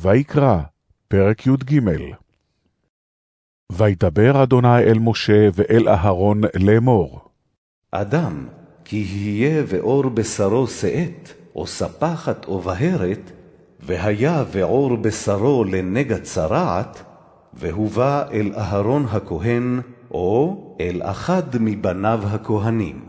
ויקרא, פרק י"ג וידבר אדוני אל משה ואל אהרון לאמור. אדם, כי יהיה ואור בשרו שאת, או ספחת או בהרת, והיה ועור בשרו לנגע צרעת, והובא אל אהרון הכהן, או אל אחד מבניו הכהנים.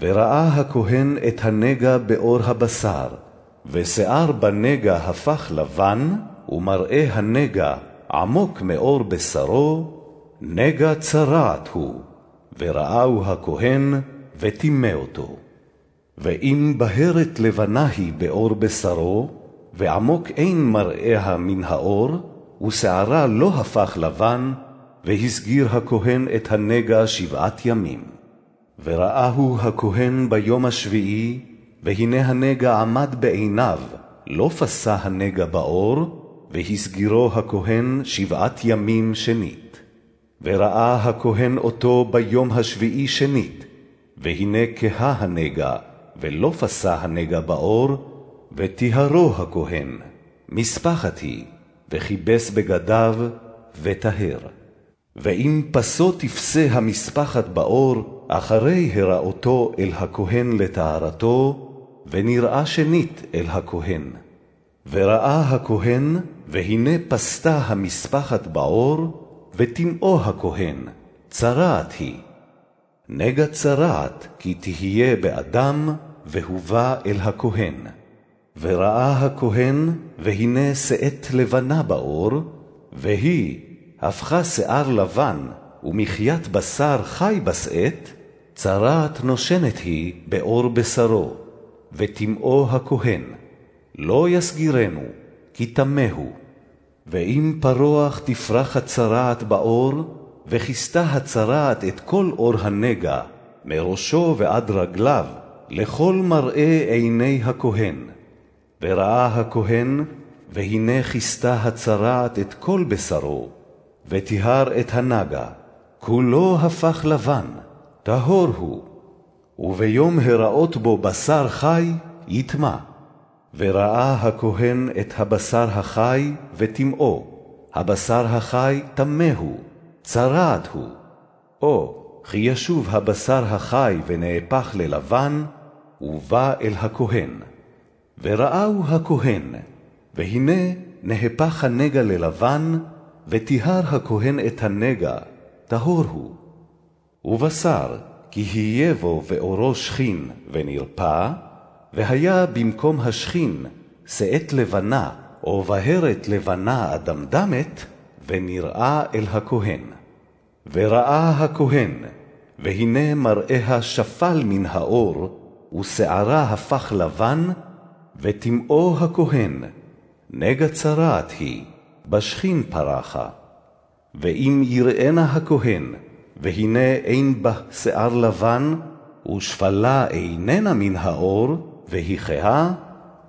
וראה הכהן את הנגע באור הבשר, ושיער בנגע הפך לבן, ומראה הנגע עמוק מאור בשרו, נגע צרעת הוא, וראהו הכהן, וטימא אותו. ואם בהרת לבנה היא באור בשרו, ועמוק אין מראיה מן האור, ושערה לא הפך לבן, והסגיר הכהן את הנגע שבעת ימים. וראהו הכהן ביום השביעי, והנה הנגע עמד בעיניו, לא פסה הנגע באור, והסגירו הכהן שבעת ימים שנית. וראה הכהן אותו ביום השביעי שנית, והנה כהה הנגע, ולא פסה הנגע באור, וטיהרו הכהן, מספחת היא, וכיבס בגדיו, וטהר. ואם פסו תפסה המספחת באור, אחרי הראותו אל הכהן לטהרתו, ונראה שנית אל הכהן. וראה הכהן, והנה פסתה המספחת באור, וטמאו הכהן, צרעת היא. נגע צרעת, כי תהיה באדם, והובא אל הכהן. וראה הכהן, והנה שאת לבנה באור, והיא הפכה שיער לבן, ומחיית בשר חי בשאת, צרעת נושנת היא באור בשרו, וטמאו הכהן. לא יסגירנו, כי טמא הוא. ואם פרוח תפרח הצרעת באור, וכיסתה הצרעת את כל אור הנגע, מראשו ועד רגליו, לכל מראה עיני הכהן. וראה הכהן, והנה כיסתה הצרעת את כל בשרו, וטיהר את הנגע, כולו הפך לבן, טהור הוא, וביום הראות בו בשר חי, יטמע. וראה הכהן את הבשר החי, וטמאו, הבשר החי טמא צרעת הוא. או, כי ישוב הבשר החי ונהפך ללבן, ובא אל הכהן. וראהו הכהן, והנה נהפך הנגע ללבן, וטיהר הכהן את הנגע, טהור הוא. ובשר, כי יהיה בו ואורו שכין ונרפא, והיה במקום השכין שאת לבנה, או בהרת לבנה אדמדמת, ונראה אל הכהן. וראה הכהן, והנה מראיה שפל מן האור, ושערה הפך לבן, וטמאו הכהן, נגע צרעת היא, בשכין פרחה. ואם יראנה הכהן, והנה אין בה שיער לבן, ושפלה איננה מן האור, והיכאה,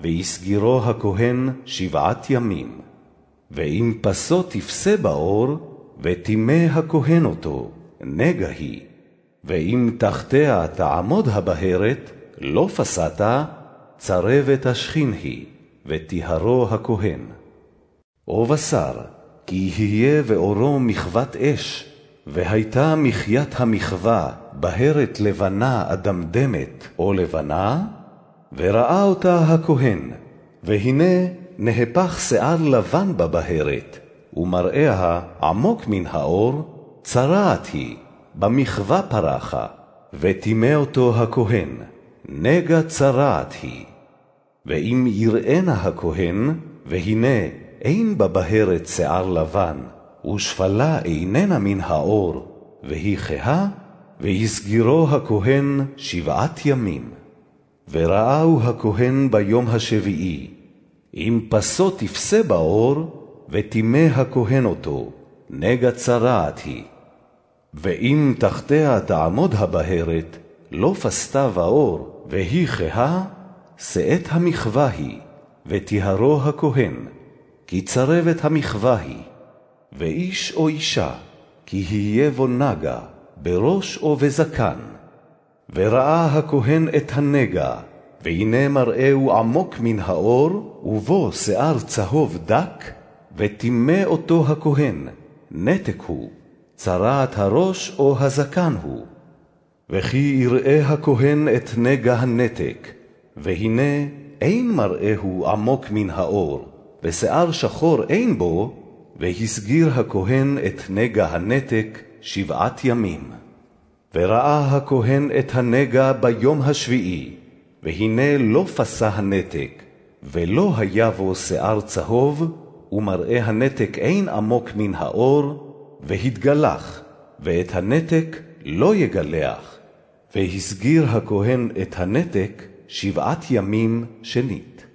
ויסגירו הכהן שבעת ימים. ואם פסו תפסה באור, וטימא הכהן אותו, נגע היא. ואם תחתיה תעמוד הבהרת, לא פסתה, צרבת השכין היא, וטיהרו הכהן. או בשר, כי יהיה ואורו מחוות אש, והייתה מחיית המחווה בהרת לבנה אדמדמת או לבנה, וראה אותה הכהן, והנה נהפך שיער לבן בבהרת, ומראיה עמוק מן האור, צרעת היא, במחווה פרחה, וטימא אותו הכהן, נגע צרעת היא. ואם יראנה הכהן, והנה אין בבהרת שיער לבן, ושפלה איננה מן האור, והיא כהה, והסגירו הכהן שבעת ימים. וראהו הכהן ביום השביעי, אם פסו תפסה באור, וטימא הכהן אותו, נגע צרעת היא. ואם תחתיה תעמוד הבהרת, לא פסתה באור, והיא כהה, שאת המחווה היא, וטיהרו הכהן, כי צרבת המחווה היא. ואיש או אישה, כי יהיה בו נגע, בראש או בזקן. וראה הכהן את הנגע, והנה מראהו עמוק מן האור, ובו שיער צהוב דק, וטימא אותו הכהן, נתק הוא, צרעת הראש או הזקן הוא. וכי יראה הכהן את נגע הנתק, והנה אין מראהו עמוק מן האור, ושיער שחור אין בו, והסגיר הכהן את נגע הנתק שבעת ימים. וראה הכהן את הנגע ביום השביעי, והנה לא פסה הנתק, ולא היה בו שיער צהוב, ומראה הנתק אין עמוק מן האור, והתגלח, ואת הנתק לא יגלח. והסגיר הכהן את הנתק שבעת ימים שנית.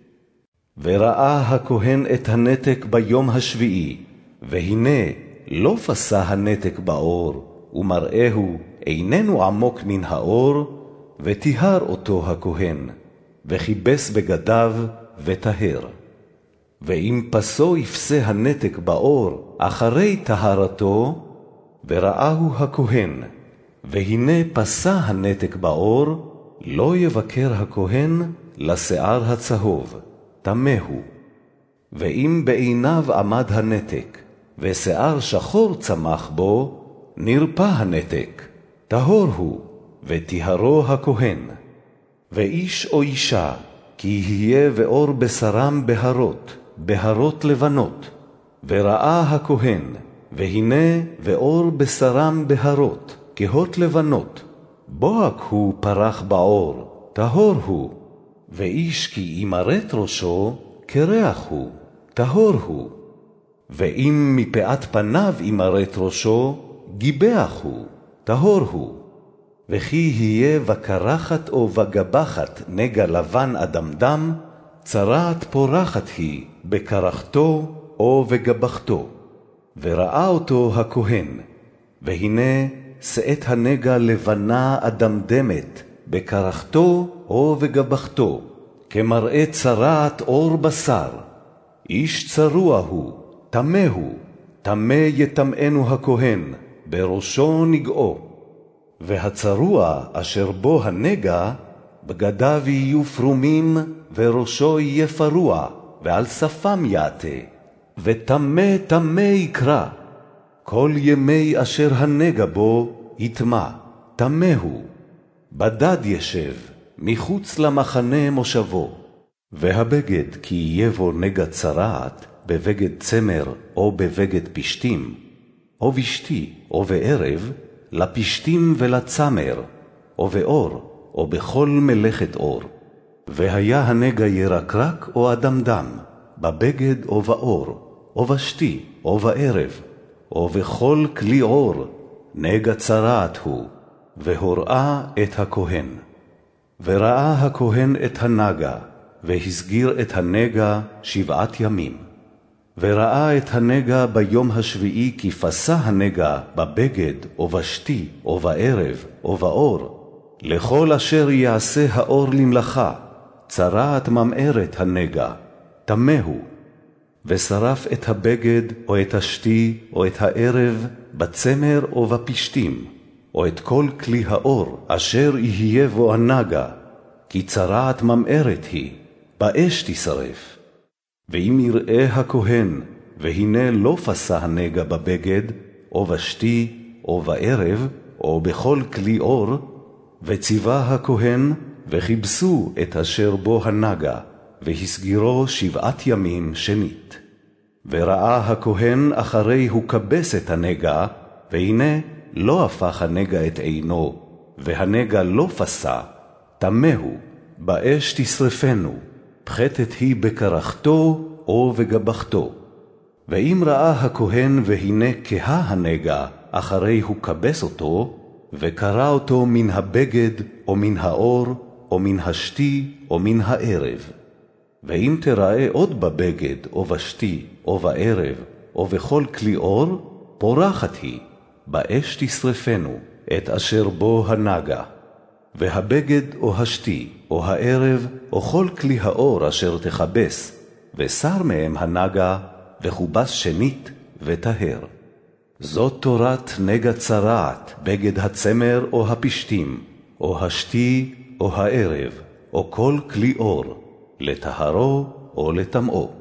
וראה הכהן את הנתק ביום השביעי, והנה לא פסה הנתק באור, ומראהו איננו עמוק מן האור, וטיהר אותו הכהן, וכיבס בגדיו, וטהר. ואם פסו יפסה הנתק באור אחרי טהרתו, וראהו הכהן, והנה פסה הנתק באור, לא יבקר הכהן לשיער הצהוב, טמא הוא. ואם בעיניו עמד הנתק, ושיער שחור צמח בו, נרפא הנתק, טהור הוא, וטיהרו הכהן. ואיש או אישה, כי יהיה ואור בשרם בהרות, בהרות לבנות. וראה הכהן, והנה ואור בשרם בהרות, כהות לבנות. בוהק הוא פרח בעור, טהור הוא. ואיש כי ימרט ראשו, קרח הוא, טהור הוא. ואם מפאת פניו ימרט ראשו, גיבח הוא, טהור הוא. וכי יהיה בקרחת או בגבחת נגע לבן אדמדם, צרעת פורחת היא בקרחתו או בגבחתו. וראה אותו הכהן, והנה שאת הנגע לבנה אדמדמת, בקרחתו או בגבחתו, כמראה צרעת עור בשר. איש צרוע הוא, טמא הוא, טמא יטמאנו הכהן, בראשו נגעו. והצרוע אשר בו הנגע, בגדיו יהיו פרומים, וראשו יהיה פרוע, ועל שפם יעטה, וטמא טמא יקרא. כל ימי אשר הנגע בו יטמע, טמא הוא. בדד ישב, מחוץ למחנה מושבו. והבגד כי יהיה בו נגע צרעת, בבגד צמר או בבגד פשתים, או בשתי או בערב, לפשתים ולצמר, או באור, או בכל מלאכת אור. והיה הנגע ירקרק או אדמדם, בבגד או באור, או בשתי, או בערב, או בכל כלי עור, נגע צרעת הוא, והוראה את הכהן. וראה הכהן את הנגע, והסגיר את הנגע שבעת ימים. וראה את הנגע ביום השביעי כי פסה הנגע בבגד, או בשתי, או בערב, או באור, לכל אשר יעשה האור למלאכה, צרעת ממארת הנגע, טמא. ושרף את הבגד, או את השתי, או את הערב, בצמר או בפשתים, או את כל כלי האור, אשר יהיה בו הנגע, כי צרעת ממארת היא, באש תשרף. ואם יראה הכהן, והנה לא פסה הנגע בבגד, או בשתי, או בערב, או בכל כלי אור, וציווה הכהן, וכיבסו את אשר בו הנגע, והסגירו שבעת ימים שנית. וראה הכהן אחרי הוא כבס את הנגע, והנה לא הפך הנגע את עינו, והנגע לא פסה, טמא הוא, באש תשרפנו, פחתת היא בקרחתו או בגבחתו. ואם ראה הכהן והנה כהה הנגע, אחרי הוא כבס אותו, וקרא אותו מן הבגד, או מן האור, או מן השתי, או מן הערב. ואם תראה עוד בבגד, או בשתי, או בערב, או בכל כלי אור, פורחת היא, באש תשרפנו, את אשר בו הנגע. והבגד או השתי, או הערב, או כל כלי האור אשר תכבס, וסר מהם הנגע, וכובס שנית, וטהר. זאת תורת נגע צרעת, בגד הצמר או הפשתים, או השתי או הערב, או כל כלי אור, לטהרו או לטמאו.